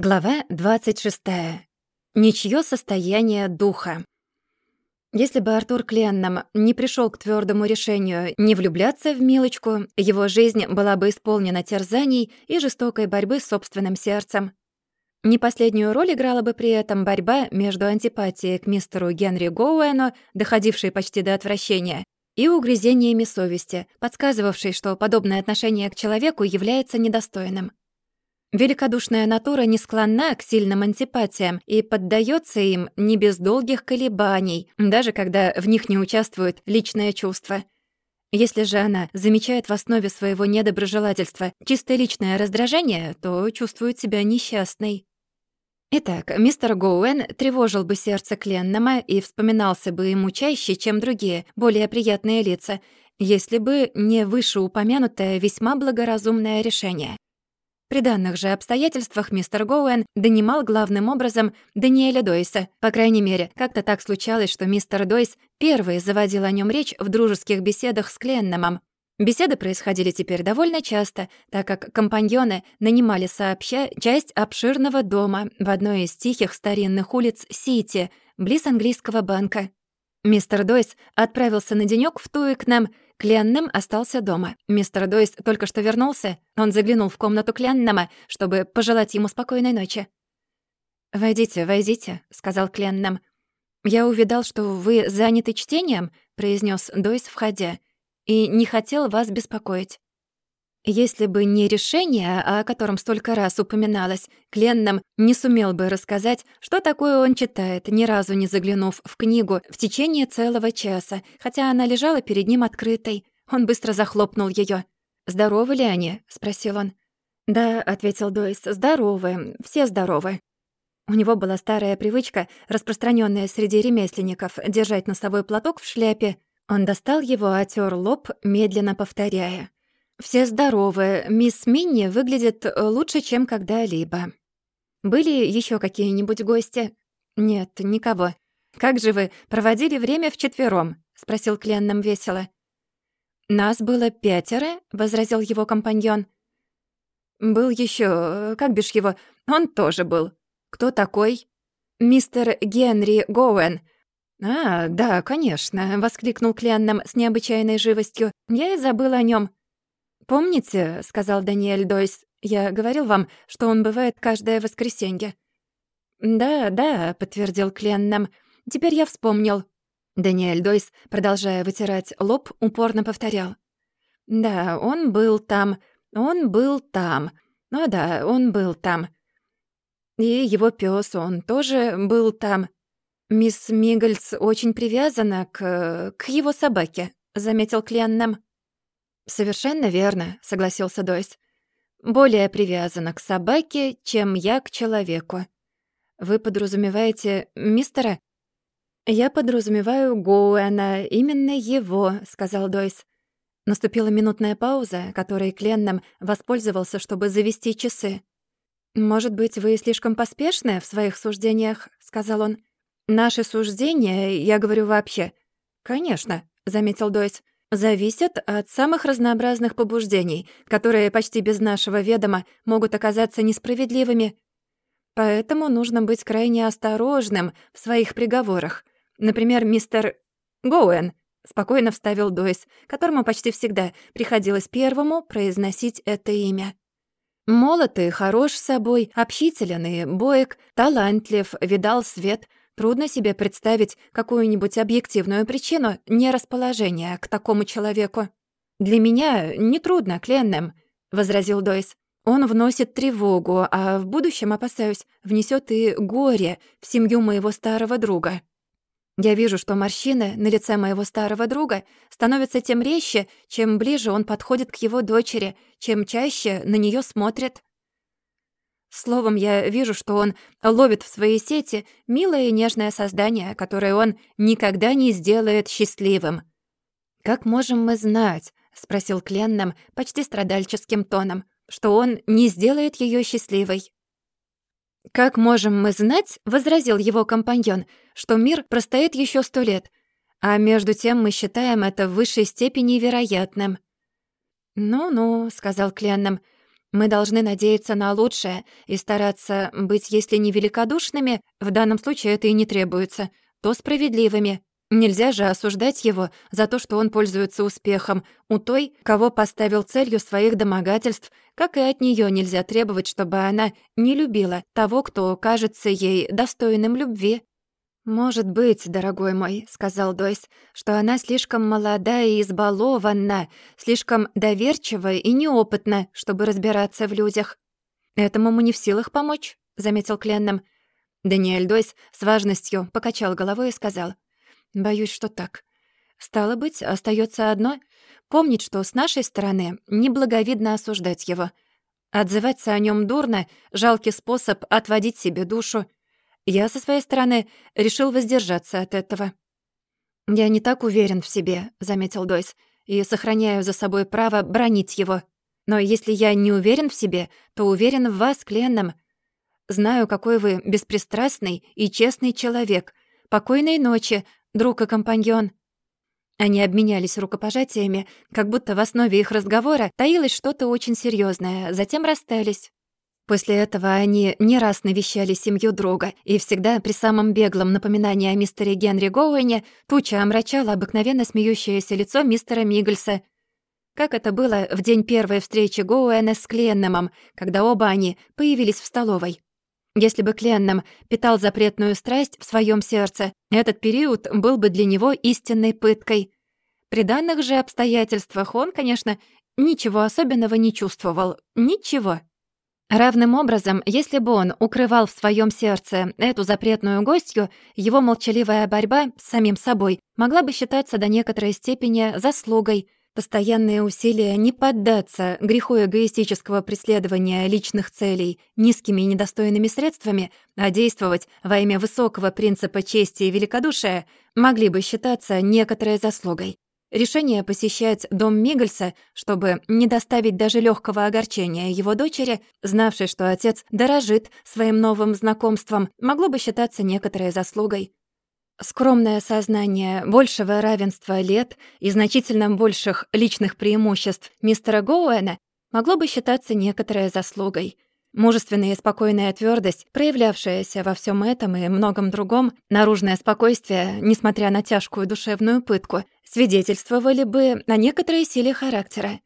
Глава 26. Ничьё состояние духа. Если бы Артур Кленном не пришел к твердому решению не влюбляться в Милочку, его жизнь была бы исполнена терзаний и жестокой борьбы с собственным сердцем. Не последнюю роль играла бы при этом борьба между антипатией к мистеру Генри Гоуэну, доходившей почти до отвращения, и угрызениями совести, подсказывавшей, что подобное отношение к человеку является недостойным. Великодушная натура не склонна к сильным антипатиям и поддается им не без долгих колебаний, даже когда в них не участвует личное чувство. Если же она замечает в основе своего недоброжелательства чисто личное раздражение, то чувствует себя несчастной. Итак, мистер Гоуэн тревожил бы сердце Кленнама и вспоминался бы ему чаще, чем другие, более приятные лица, если бы не вышеупомянутое весьма благоразумное решение — при данных же обстоятельствах мистер Гоуэн донимал главным образом Даниэля Дойса. По крайней мере, как-то так случалось, что мистер Дойс первый заводил о нем речь в дружеских беседах с Кленномом. Беседы происходили теперь довольно часто, так как компаньоны нанимали сообща часть обширного дома в одной из тихих старинных улиц Сити, близ английского банка. Мистер Дойс отправился на денёк в Туикнем, Кленнем остался дома. Мистер Дойс только что вернулся. Он заглянул в комнату Кленнема, чтобы пожелать ему спокойной ночи. «Войдите, войдите», — сказал Кленнем. «Я увидал, что вы заняты чтением», — произнёс Дойс, входя, «и не хотел вас беспокоить». Если бы не решение, о котором столько раз упоминалось, Кленном не сумел бы рассказать, что такое он читает, ни разу не заглянув в книгу в течение целого часа, хотя она лежала перед ним открытой. Он быстро захлопнул её. «Здоровы ли они?» — спросил он. «Да», — ответил Дойс, — «здоровы, все здоровы». У него была старая привычка, распространённая среди ремесленников, держать носовой платок в шляпе. Он достал его, отер лоб, медленно повторяя. «Все здоровы. Мисс Минни выглядит э, лучше, чем когда-либо». «Были еще какие-нибудь гости?» «Нет, никого». «Как же вы проводили время вчетвером?» — спросил Кленном весело. «Нас было пятеро», — возразил его компаньон. «Был еще, э, как бишь его, он тоже был. Кто такой?» «Мистер Генри Гоуэн». «А, да, конечно», — воскликнул Кленном с необычайной живостью. «Я и забыл о нем. «Помните, — сказал Даниэль Дойс, — я говорил вам, что он бывает каждое воскресенье?» «Да, да», — подтвердил Кленном. «Теперь я вспомнил». Даниэль Дойс, продолжая вытирать лоб, упорно повторял. «Да, он был там, он был там. Ну да, он был там. И его пес, он тоже был там. Мисс Мигельс очень привязана к... к его собаке», — заметил Кленном. «Совершенно верно», — согласился Дойс. «Более привязана к собаке, чем я к человеку. Вы подразумеваете мистера?» «Я подразумеваю Гоуэна, именно его», — сказал Дойс. Наступила минутная пауза, которой Кленном воспользовался, чтобы завести часы. «Может быть, вы слишком поспешны в своих суждениях?» — сказал он. «Наши суждения, я говорю вообще». «Конечно», — заметил Дойс зависят от самых разнообразных побуждений, которые почти без нашего ведома могут оказаться несправедливыми. Поэтому нужно быть крайне осторожным в своих приговорах. Например, мистер Гоуэн спокойно вставил Дойс, которому почти всегда приходилось первому произносить это имя. Молод и хорош собой, общителен и боек, талантлив, видал свет, Трудно себе представить какую-нибудь объективную причину нерасположения к такому человеку. «Для меня нетрудно, Кленнем», — возразил Дойс. «Он вносит тревогу, а в будущем, опасаюсь, внесет и горе в семью моего старого друга». Я вижу, что морщины на лице моего старого друга становятся тем резче, чем ближе он подходит к его дочери, чем чаще на нее смотрит. Словом, я вижу, что он ловит в свои сети милое и нежное создание, которое он никогда не сделает счастливым. «Как можем мы знать?» — спросил Кленном почти страдальческим тоном, что он не сделает ее счастливой. «Как можем мы знать?» — возразил его компаньон, «что мир простоит еще сто лет, а между тем мы считаем это в высшей степени вероятным». «Ну-ну», — сказал Кленном, — Мы должны надеяться на лучшее и стараться быть, если не великодушными, в данном случае это и не требуется, то справедливыми. Нельзя же осуждать его за то, что он пользуется успехом у той, кого поставил целью своих домогательств, как и от нее нельзя требовать, чтобы она не любила того, кто кажется ей достойным любви. «Может быть, дорогой мой», — сказал Дойс, «что она слишком молода и избалована, слишком доверчива и неопытна, чтобы разбираться в людях». «Этому мы не в силах помочь», — заметил Кленном. Даниэль Дойс с важностью покачал головой и сказал, «Боюсь, что так. Стало быть, остается одно — помнить, что с нашей стороны неблаговидно осуждать его. Отзываться о нем дурно — жалкий способ отводить себе душу — я, со своей стороны, решил воздержаться от этого. «Я не так уверен в себе», — заметил Дойс, «и сохраняю за собой право бронить его. Но если я не уверен в себе, то уверен в вас, Кленном. Знаю, какой вы беспристрастный и честный человек. Покойной ночи, друг и компаньон». Они обменялись рукопожатиями, как будто в основе их разговора таилось что-то очень серьезное, затем расстались. После этого они не раз навещали семью друга, и всегда при самом беглом напоминании о мистере Генри Гоуэне туча омрачала обыкновенно смеющееся лицо мистера Мигельса. Как это было в день первой встречи Гоуэна с Кленнемом, когда оба они появились в столовой. Если бы Кленном питал запретную страсть в своем сердце, этот период был бы для него истинной пыткой. При данных же обстоятельствах он, конечно, ничего особенного не чувствовал. Ничего. Равным образом, если бы он укрывал в своем сердце эту запретную гостью, его молчаливая борьба с самим собой могла бы считаться до некоторой степени заслугой. Постоянные усилия не поддаться греху эгоистического преследования личных целей низкими и недостойными средствами, а действовать во имя высокого принципа чести и великодушия могли бы считаться некоторой заслугой. Решение посещать дом Мигельса, чтобы не доставить даже легкого огорчения его дочери, знавшей, что отец дорожит своим новым знакомством, могло бы считаться некоторой заслугой. Скромное сознание большего равенства лет и значительно больших личных преимуществ мистера Гоуэна могло бы считаться некоторой заслугой — Мужественная и спокойная твердость, проявлявшаяся во всем этом и многом другом, наружное спокойствие, несмотря на тяжкую душевную пытку, свидетельствовали бы о некоторой силе характера.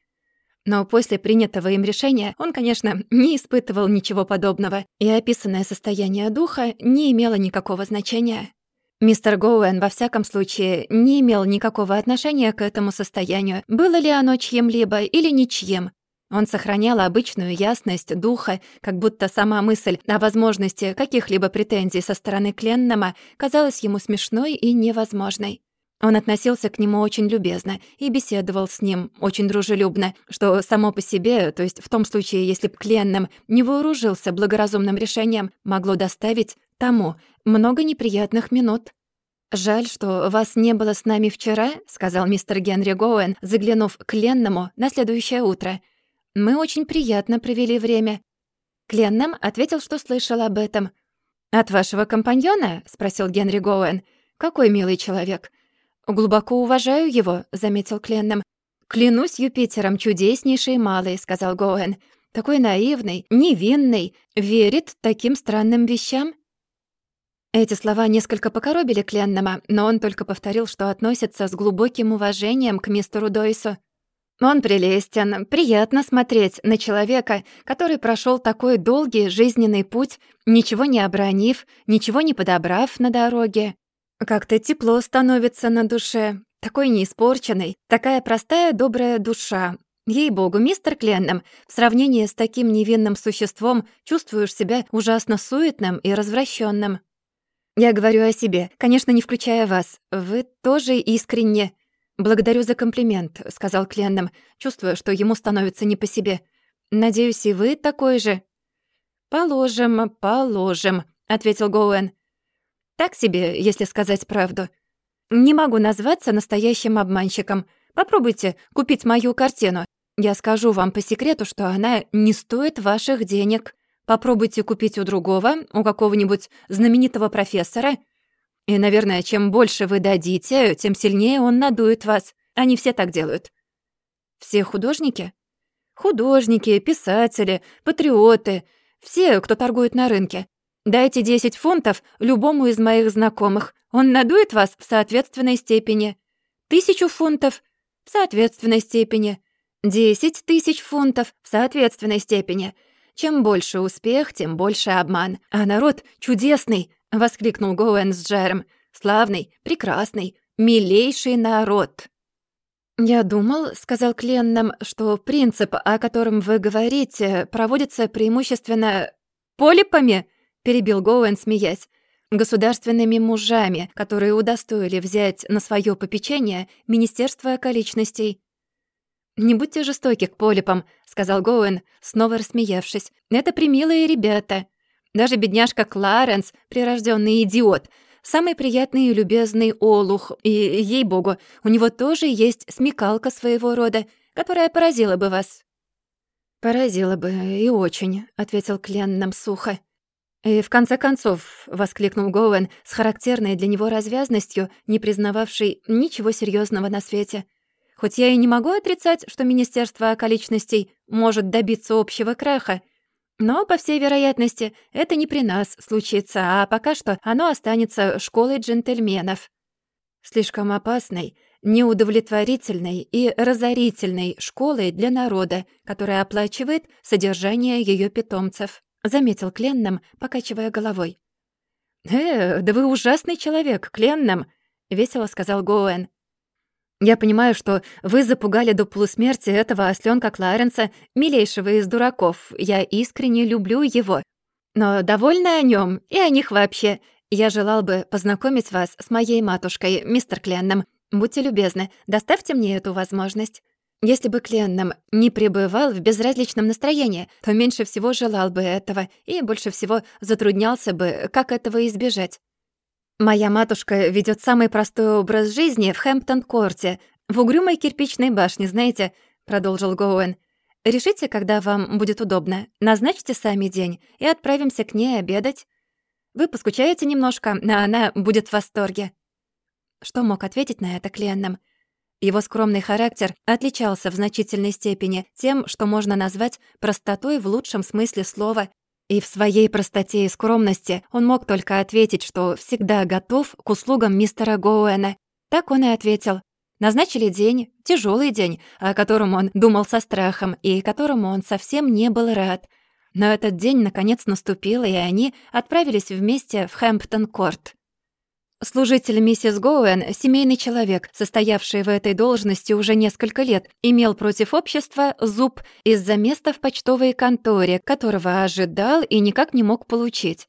Но после принятого им решения он, конечно, не испытывал ничего подобного, и описанное состояние духа не имело никакого значения. Мистер Гоуэн, во всяком случае, не имел никакого отношения к этому состоянию, было ли оно чьим-либо или ничьим, он сохранял обычную ясность духа, как будто сама мысль о возможности каких-либо претензий со стороны Кленнама казалась ему смешной и невозможной. Он относился к нему очень любезно и беседовал с ним очень дружелюбно, что само по себе, то есть в том случае, если б Кленнам не вооружился благоразумным решением, могло доставить тому много неприятных минут. «Жаль, что вас не было с нами вчера», — сказал мистер Генри Гоуэн, заглянув к Ленному на следующее утро — мы очень приятно провели время». Кленнам ответил, что слышал об этом. «От вашего компаньона?» — спросил Генри Гоуэн. «Какой милый человек». «Глубоко уважаю его», — заметил Кленнам. «Клянусь Юпитером, чудеснейший малый», — сказал Гоуэн. «Такой наивный, невинный, верит таким странным вещам». Эти слова несколько покоробили Кленнама, но он только повторил, что относится с глубоким уважением к мистеру Дойсу. Он прелестен, приятно смотреть на человека, который прошел такой долгий жизненный путь, ничего не обронив, ничего не подобрав на дороге. Как-то тепло становится на душе, такой неиспорченный, такая простая добрая душа. Ей-богу, мистер Кленном, в сравнении с таким невинным существом чувствуешь себя ужасно суетным и развращенным. Я говорю о себе, конечно, не включая вас. Вы тоже искренне «Благодарю за комплимент», — сказал Кленном, чувствуя, что ему становится не по себе. «Надеюсь, и вы такой же?» «Положим, положим», — ответил Гоуэн. «Так себе, если сказать правду. Не могу назваться настоящим обманщиком. Попробуйте купить мою картину. Я скажу вам по секрету, что она не стоит ваших денег. Попробуйте купить у другого, у какого-нибудь знаменитого профессора — и, наверное, чем больше вы дадите, тем сильнее он надует вас. Они все так делают. Все художники? Художники, писатели, патриоты, все, кто торгует на рынке. Дайте 10 фунтов любому из моих знакомых. Он надует вас в соответственной степени. Тысячу фунтов в соответственной степени. 10 тысяч фунтов в соответственной степени. Чем больше успех, тем больше обман. А народ чудесный, воскликнул Гоуэн с Джером. Славный, прекрасный, милейший народ. «Я думал, — сказал Кленном, — что принцип, о котором вы говорите, проводится преимущественно полипами, — перебил Гоуэн, смеясь, государственными мужами, которые удостоили взять на свое попечение Министерство околичностей. «Не будьте жестоки к полипам», — сказал Гоуэн, снова рассмеявшись. «Это примилые ребята. Даже бедняжка Кларенс, прирожденный идиот — Самый приятный и любезный олух, и, ей-богу, у него тоже есть смекалка своего рода, которая поразила бы вас». «Поразила бы, и очень», — ответил Клен нам сухо. «И в конце концов», — воскликнул Гоуэн с характерной для него развязностью, не признававший ничего серьезного на свете. «Хоть я и не могу отрицать, что Министерство околичностей может добиться общего краха, но, по всей вероятности, это не при нас случится, а пока что оно останется школой джентльменов. Слишком опасной, неудовлетворительной и разорительной школой для народа, которая оплачивает содержание ее питомцев», — заметил Кленном, покачивая головой. «Э, да вы ужасный человек, Кленном», — весело сказал Гоуэн. Я понимаю, что вы запугали до полусмерти этого осленка Кларенса, милейшего из дураков. Я искренне люблю его. Но довольна о нем и о них вообще. Я желал бы познакомить вас с моей матушкой, мистер Кленном. Будьте любезны, доставьте мне эту возможность. Если бы Кленном не пребывал в безразличном настроении, то меньше всего желал бы этого и больше всего затруднялся бы, как этого избежать. Моя матушка ведет самый простой образ жизни в Хэмптон-корте, в угрюмой кирпичной башне, знаете, продолжил Гоуэн. Решите, когда вам будет удобно. Назначьте сами день и отправимся к ней обедать. Вы поскучаете немножко, а она будет в восторге. Что мог ответить на это Кленном? Его скромный характер отличался в значительной степени тем, что можно назвать простотой в лучшем смысле слова и в своей простоте и скромности он мог только ответить, что всегда готов к услугам мистера Гоуэна. Так он и ответил. Назначили день, тяжелый день, о котором он думал со страхом и которому он совсем не был рад. Но этот день наконец наступил, и они отправились вместе в Хэмптон-Корт. Служитель миссис Гоуэн, семейный человек, состоявший в этой должности уже несколько лет, имел против общества зуб из-за места в почтовой конторе, которого ожидал и никак не мог получить.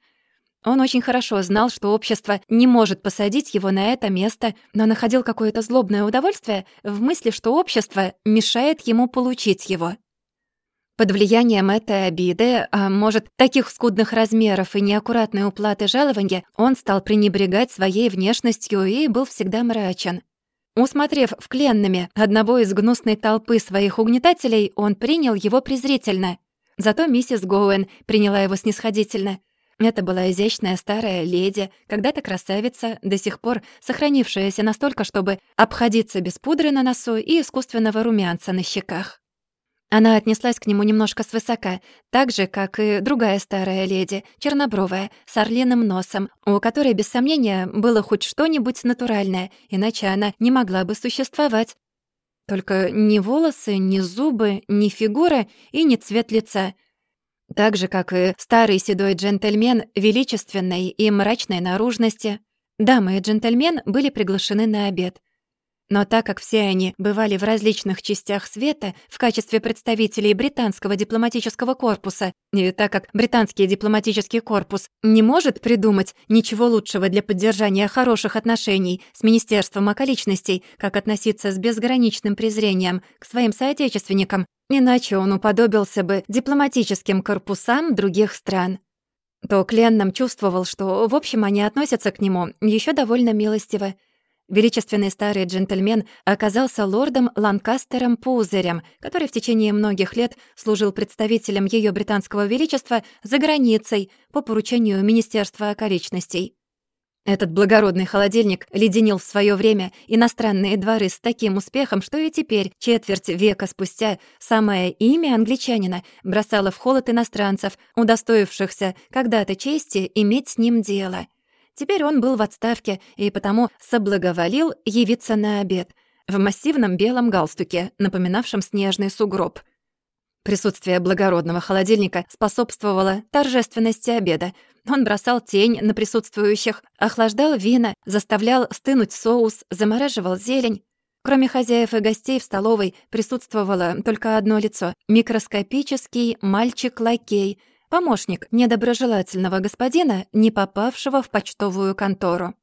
Он очень хорошо знал, что общество не может посадить его на это место, но находил какое-то злобное удовольствие в мысли, что общество мешает ему получить его. Под влиянием этой обиды, а может, таких скудных размеров и неаккуратной уплаты жалования, он стал пренебрегать своей внешностью и был всегда мрачен. Усмотрев в Кленнами одного из гнусной толпы своих угнетателей, он принял его презрительно. Зато миссис Гоуэн приняла его снисходительно. Это была изящная старая леди, когда-то красавица, до сих пор сохранившаяся настолько, чтобы обходиться без пудры на носу и искусственного румянца на щеках. Она отнеслась к нему немножко свысока, так же, как и другая старая леди, чернобровая, с орлиным носом, у которой, без сомнения, было хоть что-нибудь натуральное, иначе она не могла бы существовать. Только ни волосы, ни зубы, ни фигура и ни цвет лица. Так же, как и старый седой джентльмен величественной и мрачной наружности. Дамы и джентльмен были приглашены на обед — но так как все они бывали в различных частях света в качестве представителей британского дипломатического корпуса, и так как британский дипломатический корпус не может придумать ничего лучшего для поддержания хороших отношений с Министерством околичностей, как относиться с безграничным презрением к своим соотечественникам, иначе он уподобился бы дипломатическим корпусам других стран. То Кленном чувствовал, что, в общем, они относятся к нему еще довольно милостиво, Величественный старый джентльмен оказался лордом Ланкастером Пузырем, который в течение многих лет служил представителем Ее Британского Величества за границей по поручению Министерства околичностей. Этот благородный холодильник леденил в свое время иностранные дворы с таким успехом, что и теперь, четверть века спустя, самое имя англичанина бросало в холод иностранцев, удостоившихся когда-то чести иметь с ним дело. Теперь он был в отставке и потому соблаговолил явиться на обед в массивном белом галстуке, напоминавшем снежный сугроб — Присутствие благородного холодильника способствовало торжественности обеда. Он бросал тень на присутствующих, охлаждал вина, заставлял стынуть соус, замораживал зелень. Кроме хозяев и гостей в столовой присутствовало только одно лицо — микроскопический мальчик-лакей, помощник недоброжелательного господина, не попавшего в почтовую контору.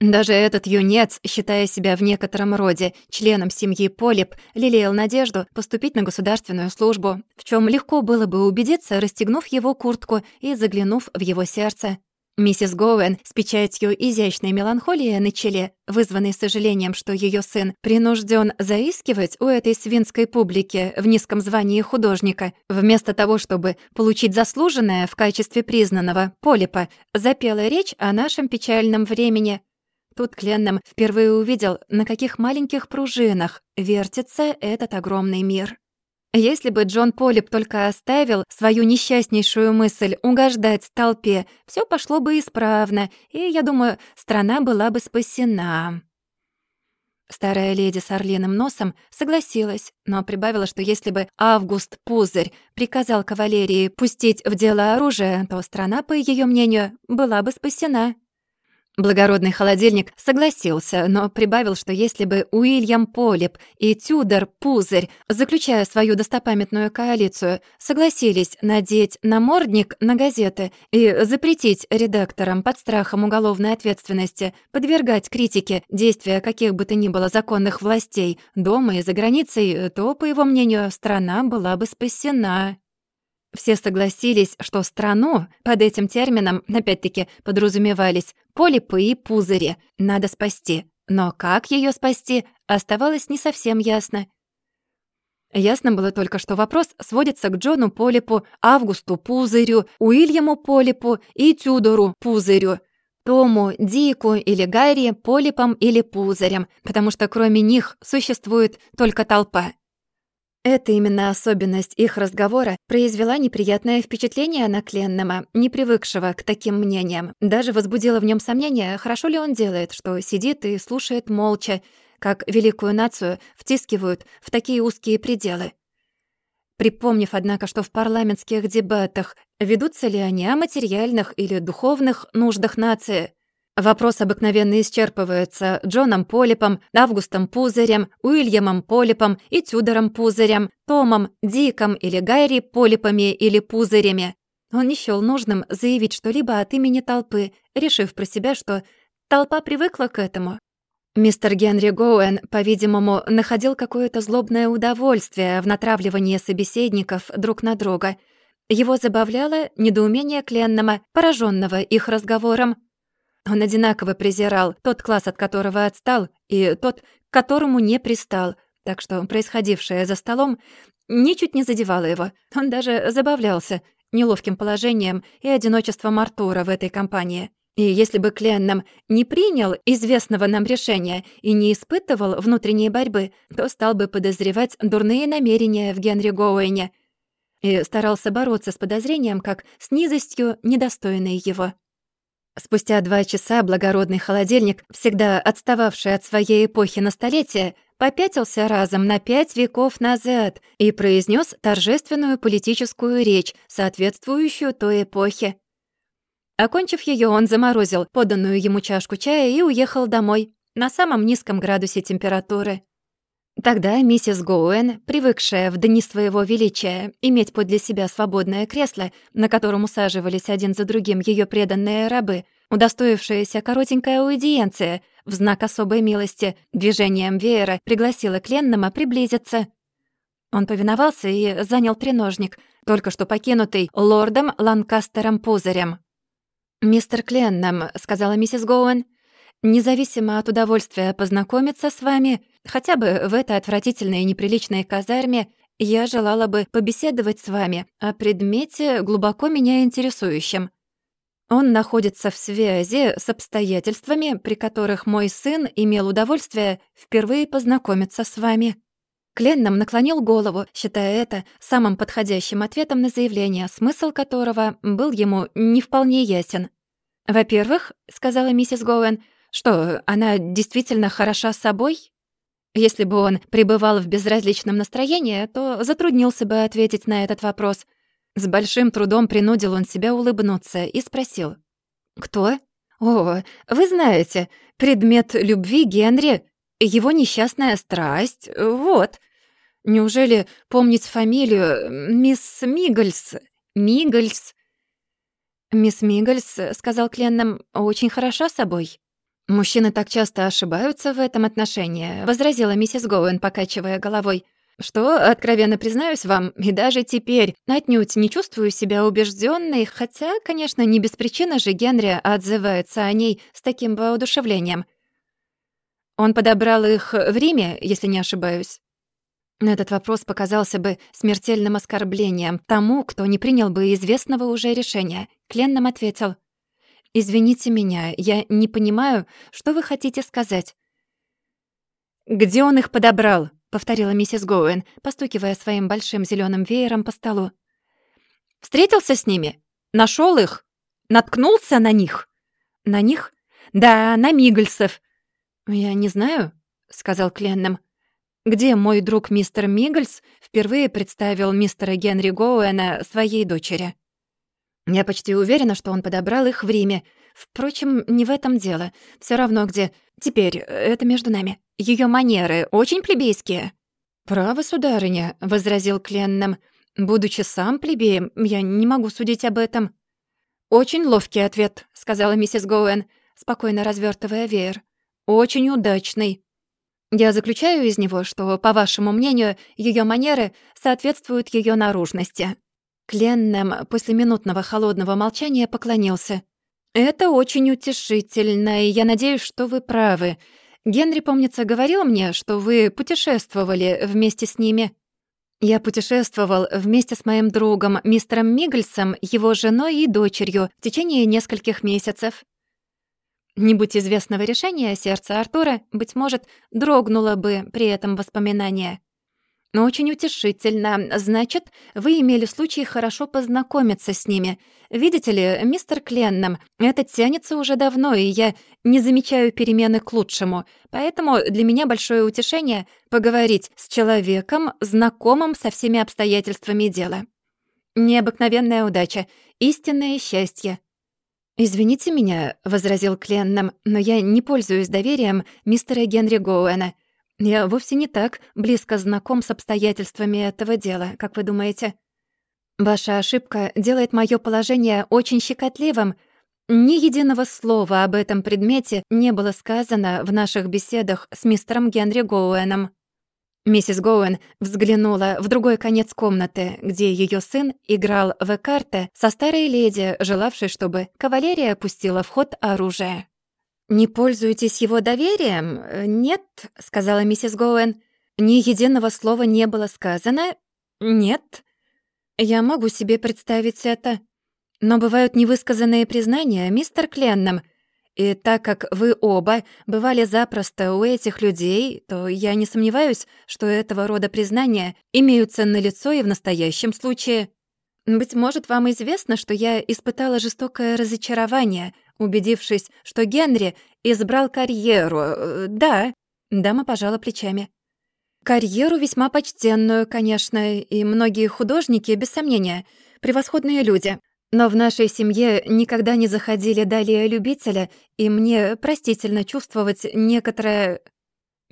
Даже этот юнец, считая себя в некотором роде членом семьи Полип, лелеял надежду поступить на государственную службу, в чем легко было бы убедиться, расстегнув его куртку и заглянув в его сердце. Миссис Гоуэн с печатью изящной меланхолии на челе, вызванной сожалением, что ее сын принужден заискивать у этой свинской публики в низком звании художника, вместо того, чтобы получить заслуженное в качестве признанного полипа, запела речь о нашем печальном времени — Тут Кленном впервые увидел, на каких маленьких пружинах вертится этот огромный мир. Если бы Джон Полип только оставил свою несчастнейшую мысль угождать толпе, все пошло бы исправно, и, я думаю, страна была бы спасена. Старая леди с орлиным носом согласилась, но прибавила, что если бы Август Пузырь приказал кавалерии пустить в дело оружие, то страна, по ее мнению, была бы спасена. Благородный холодильник согласился, но прибавил, что если бы Уильям Полип и Тюдор Пузырь, заключая свою достопамятную коалицию, согласились надеть намордник на газеты и запретить редакторам под страхом уголовной ответственности подвергать критике действия каких бы то ни было законных властей дома и за границей, то, по его мнению, страна была бы спасена. Все согласились, что страну под этим термином, опять-таки, подразумевались полипы и пузыри, надо спасти. Но как ее спасти, оставалось не совсем ясно. Ясно было только, что вопрос сводится к Джону Полипу, Августу Пузырю, Уильяму Полипу и Тюдору Пузырю, Тому, Дику или Гарри, Полипам или Пузырям, потому что кроме них существует только толпа. Эта именно особенность их разговора произвела неприятное впечатление на Кленнема, не привыкшего к таким мнениям. Даже возбудило в нем сомнение, хорошо ли он делает, что сидит и слушает молча, как великую нацию втискивают в такие узкие пределы. Припомнив, однако, что в парламентских дебатах ведутся ли они о материальных или духовных нуждах нации, Вопрос обыкновенно исчерпывается Джоном Полипом, Августом Пузырем, Уильямом Полипом и Тюдором Пузырем, Томом, Диком или Гайри Полипами или Пузырями. Он не счёл нужным заявить что-либо от имени толпы, решив про себя, что толпа привыкла к этому. Мистер Генри Гоуэн, по-видимому, находил какое-то злобное удовольствие в натравливании собеседников друг на друга. Его забавляло недоумение Кленнама, пораженного их разговором, он одинаково презирал тот класс, от которого отстал, и тот, к которому не пристал, так что происходившее за столом ничуть не задевало его. Он даже забавлялся неловким положением и одиночеством Артура в этой компании. И если бы Кленном не принял известного нам решения и не испытывал внутренней борьбы, то стал бы подозревать дурные намерения в Генри Гоуэне и старался бороться с подозрением как с низостью, недостойной его. Спустя два часа благородный холодильник, всегда отстававший от своей эпохи на столетие, попятился разом на пять веков назад и произнес торжественную политическую речь, соответствующую той эпохе. Окончив ее, он заморозил поданную ему чашку чая и уехал домой на самом низком градусе температуры. Тогда миссис Гоуэн, привыкшая в дни своего величия иметь подле себя свободное кресло, на котором усаживались один за другим ее преданные рабы, удостоившаяся коротенькая аудиенция, в знак особой милости, движением веера пригласила Кленнама приблизиться. Он повиновался и занял треножник, только что покинутый лордом Ланкастером Пузырем. «Мистер Кленнам», — сказала миссис Гоуэн, Независимо от удовольствия познакомиться с вами, хотя бы в этой отвратительной и неприличной казарме, я желала бы побеседовать с вами о предмете, глубоко меня интересующем». Он находится в связи с обстоятельствами, при которых мой сын имел удовольствие впервые познакомиться с вами». Кленном наклонил голову, считая это самым подходящим ответом на заявление, смысл которого был ему не вполне ясен. «Во-первых, — сказала миссис Гоуэн, — что, она действительно хороша собой?» Если бы он пребывал в безразличном настроении, то затруднился бы ответить на этот вопрос. С большим трудом принудил он себя улыбнуться и спросил. «Кто?» «О, вы знаете, предмет любви Генри, его несчастная страсть, вот. Неужели помнить фамилию мисс Мигельс? Мигельс?» «Мисс Мигельс, — сказал Кленном, — очень хороша собой». «Мужчины так часто ошибаются в этом отношении», — возразила миссис Гоуэн, покачивая головой. «Что, откровенно признаюсь вам, и даже теперь отнюдь не чувствую себя убежденной, хотя, конечно, не без причины же Генри отзывается о ней с таким воодушевлением. Он подобрал их в Риме, если не ошибаюсь». Этот вопрос показался бы смертельным оскорблением тому, кто не принял бы известного уже решения. Кленном ответил — «Извините меня, я не понимаю, что вы хотите сказать». «Где он их подобрал?» — повторила миссис Гоуэн, постукивая своим большим зеленым веером по столу. «Встретился с ними? Нашел их? Наткнулся на них?» «На них?» «Да, на Мигельсов». «Я не знаю», — сказал Кленном. «Где мой друг мистер Мигельс впервые представил мистера Генри Гоуэна своей дочери?» Я почти уверена, что он подобрал их в Риме. Впрочем, не в этом дело. Все равно где. Теперь, это между нами. Ее манеры очень плебейские». «Право, сударыня», — возразил Кленном. «Будучи сам плебеем, я не могу судить об этом». «Очень ловкий ответ», — сказала миссис Гоуэн, спокойно развертывая веер. «Очень удачный. Я заключаю из него, что, по вашему мнению, ее манеры соответствуют ее наружности». Кленнем после минутного холодного молчания поклонился. «Это очень утешительно, и я надеюсь, что вы правы. Генри, помнится, говорил мне, что вы путешествовали вместе с ними». «Я путешествовал вместе с моим другом, мистером Мигельсом, его женой и дочерью в течение нескольких месяцев». Не будь известного решения, сердце Артура, быть может, дрогнуло бы при этом воспоминании. Но очень утешительно. Значит, вы имели случай хорошо познакомиться с ними. Видите ли, мистер Кленном, это тянется уже давно, и я не замечаю перемены к лучшему. Поэтому для меня большое утешение поговорить с человеком, знакомым со всеми обстоятельствами дела. Необыкновенная удача, истинное счастье. «Извините меня», — возразил Кленном, «но я не пользуюсь доверием мистера Генри Гоуэна. Я вовсе не так близко знаком с обстоятельствами этого дела, как вы думаете. Ваша ошибка делает моё положение очень щекотливым. Ни единого слова об этом предмете не было сказано в наших беседах с мистером Генри Гоуэном. Миссис Гоуэн взглянула в другой конец комнаты, где её сын играл в карты со старой леди, желавшей, чтобы кавалерия пустила в ход оружие. «Не пользуетесь его доверием? Э, нет», — сказала миссис Гоуэн. «Ни единого слова не было сказано? Нет. Я могу себе представить это. Но бывают невысказанные признания, мистер Кленном. И так как вы оба бывали запросто у этих людей, то я не сомневаюсь, что этого рода признания имеются на лицо и в настоящем случае. Быть может, вам известно, что я испытала жестокое разочарование, убедившись, что Генри избрал карьеру. Э, да, дама пожала плечами. Карьеру весьма почтенную, конечно, и многие художники, без сомнения, превосходные люди. Но в нашей семье никогда не заходили далее любителя, и мне простительно чувствовать некоторое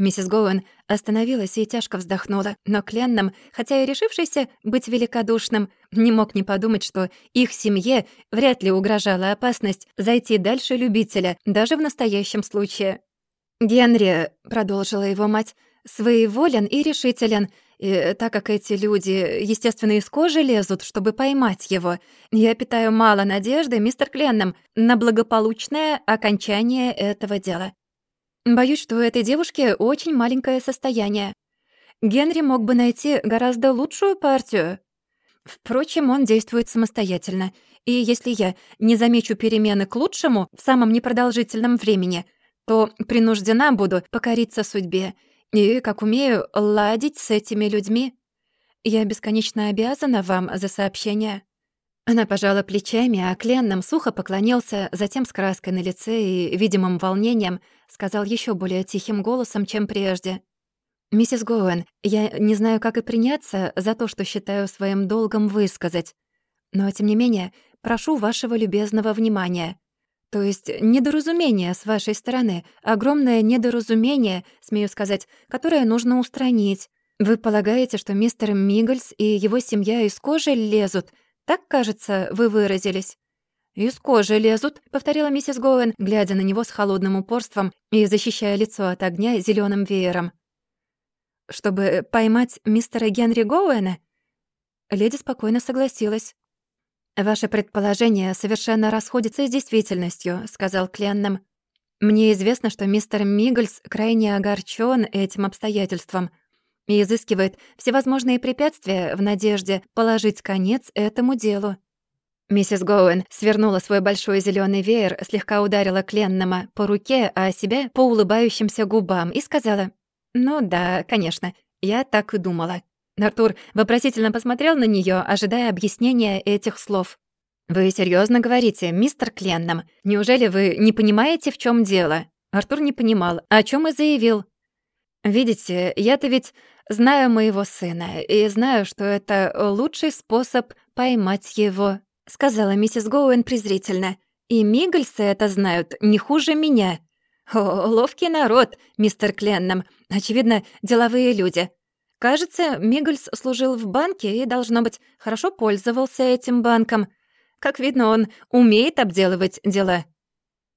Миссис Гоуэн остановилась и тяжко вздохнула, но Кленном, хотя и решившийся быть великодушным, не мог не подумать, что их семье вряд ли угрожала опасность зайти дальше любителя, даже в настоящем случае. «Генри», — продолжила его мать, — «своеволен и решителен, и так как эти люди, естественно, из кожи лезут, чтобы поймать его, я питаю мало надежды, мистер Кленном, на благополучное окончание этого дела. Боюсь, что у этой девушки очень маленькое состояние. Генри мог бы найти гораздо лучшую партию. Впрочем, он действует самостоятельно. И если я не замечу перемены к лучшему в самом непродолжительном времени, то принуждена буду покориться судьбе и, как умею, ладить с этими людьми. Я бесконечно обязана вам за сообщение». Она пожала плечами, а Кленном сухо поклонился, затем с краской на лице и видимым волнением сказал еще более тихим голосом, чем прежде. «Миссис Гоуэн, я не знаю, как и приняться за то, что считаю своим долгом высказать. Но, тем не менее, прошу вашего любезного внимания. То есть недоразумение с вашей стороны, огромное недоразумение, смею сказать, которое нужно устранить. Вы полагаете, что мистер Миггельс и его семья из кожи лезут? Так, кажется, вы выразились». «Из кожи лезут», — повторила миссис Гоуэн, глядя на него с холодным упорством и защищая лицо от огня зеленым веером чтобы поймать мистера Генри Гоуэна?» Леди спокойно согласилась. «Ваше предположение совершенно расходится с действительностью», — сказал Кленном. «Мне известно, что мистер Миггельс крайне огорчен этим обстоятельством и изыскивает всевозможные препятствия в надежде положить конец этому делу». Миссис Гоуэн свернула свой большой зеленый веер, слегка ударила Кленнама по руке, а себя по улыбающимся губам и сказала «Ну да, конечно, я так и думала». Артур вопросительно посмотрел на нее, ожидая объяснения этих слов. «Вы серьезно говорите, мистер Кленном? Неужели вы не понимаете, в чем дело?» Артур не понимал, о чем и заявил. «Видите, я-то ведь знаю моего сына и знаю, что это лучший способ поймать его», — сказала миссис Гоуэн презрительно. «И Мигельсы это знают не хуже меня». «О, ловкий народ, мистер Кленном. Очевидно, деловые люди. Кажется, Мигельс служил в банке и, должно быть, хорошо пользовался этим банком. Как видно, он умеет обделывать дела».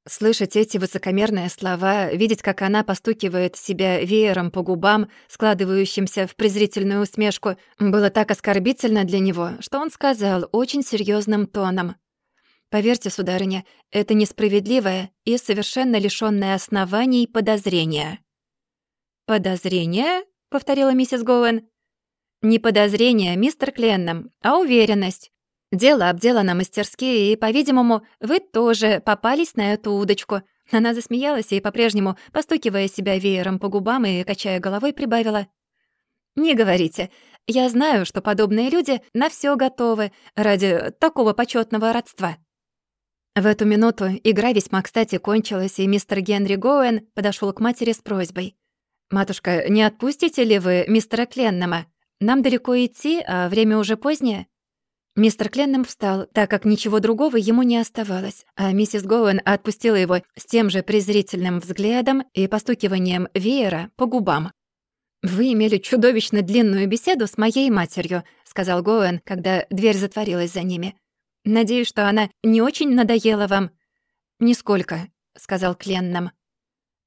Слышать эти высокомерные слова, видеть, как она постукивает себя веером по губам, складывающимся в презрительную усмешку, было так оскорбительно для него, что он сказал очень серьезным тоном. Поверьте, сударыня, это несправедливое и совершенно лишённое оснований подозрение». «Подозрение?» — повторила миссис Гоуэн. «Не подозрение, мистер Кленном, а уверенность. Дело обделано мастерски, и, по-видимому, вы тоже попались на эту удочку». Она засмеялась и, по-прежнему, постукивая себя веером по губам и качая головой, прибавила. «Не говорите. Я знаю, что подобные люди на всё готовы ради такого почётного родства». В эту минуту игра весьма кстати кончилась, и мистер Генри Гоуэн подошёл к матери с просьбой. «Матушка, не отпустите ли вы мистера Кленнама? Нам далеко идти, а время уже позднее». Мистер Кленнам встал, так как ничего другого ему не оставалось, а миссис Гоуэн отпустила его с тем же презрительным взглядом и постукиванием веера по губам. «Вы имели чудовищно длинную беседу с моей матерью», — сказал Гоуэн, когда дверь затворилась за ними. Надеюсь, что она не очень надоела вам». «Нисколько», — сказал Кленном.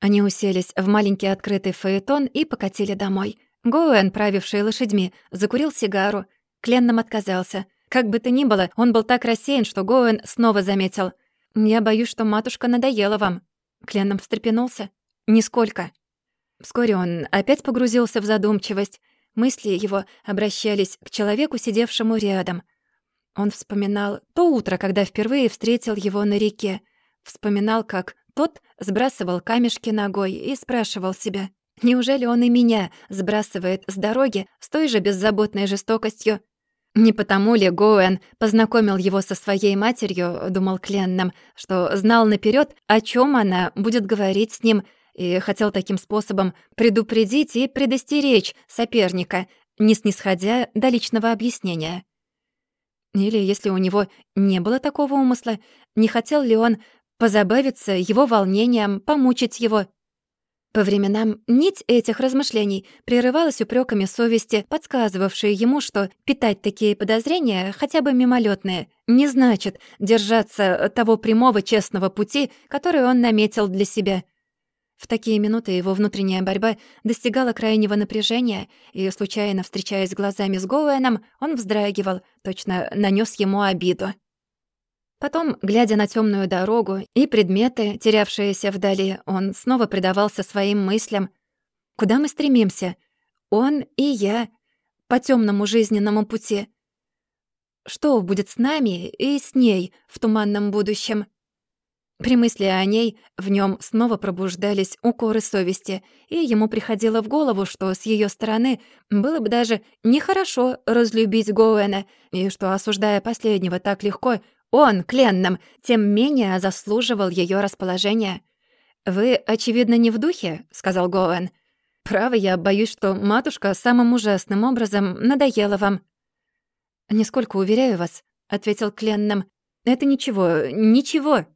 Они уселись в маленький открытый фаэтон и покатили домой. Гоуэн, правивший лошадьми, закурил сигару. Кленном отказался. Как бы то ни было, он был так рассеян, что Гоуэн снова заметил. «Я боюсь, что матушка надоела вам». Кленном встрепенулся. «Нисколько». Вскоре он опять погрузился в задумчивость. Мысли его обращались к человеку, сидевшему рядом — он вспоминал то утро, когда впервые встретил его на реке. Вспоминал, как тот сбрасывал камешки ногой и спрашивал себя, неужели он и меня сбрасывает с дороги с той же беззаботной жестокостью? Не потому ли Гоуэн познакомил его со своей матерью, думал Кленном, что знал наперед, о чем она будет говорить с ним, и хотел таким способом предупредить и предостеречь соперника, не снисходя до личного объяснения. Или, если у него не было такого умысла, не хотел ли он позабавиться его волнением, помучить его? По временам нить этих размышлений прерывалась упреками совести, подсказывавшей ему, что питать такие подозрения, хотя бы мимолетные, не значит держаться того прямого честного пути, который он наметил для себя — в такие минуты его внутренняя борьба достигала крайнего напряжения, и, случайно встречаясь глазами с Гоуэном, он вздрагивал, точно нанес ему обиду. Потом, глядя на темную дорогу и предметы, терявшиеся вдали, он снова предавался своим мыслям. «Куда мы стремимся? Он и я. По темному жизненному пути. что будет с нами и с ней в туманном будущем. При мысли о ней в нем снова пробуждались укоры совести, и ему приходило в голову, что с ее стороны было бы даже нехорошо разлюбить Гоуэна, и что, осуждая последнего так легко, он, Кленном, тем менее заслуживал ее расположения. «Вы, очевидно, не в духе», — сказал Гоуэн. «Право, я боюсь, что матушка самым ужасным образом надоела вам». «Нисколько уверяю вас», — ответил Кленном. «Это ничего, ничего,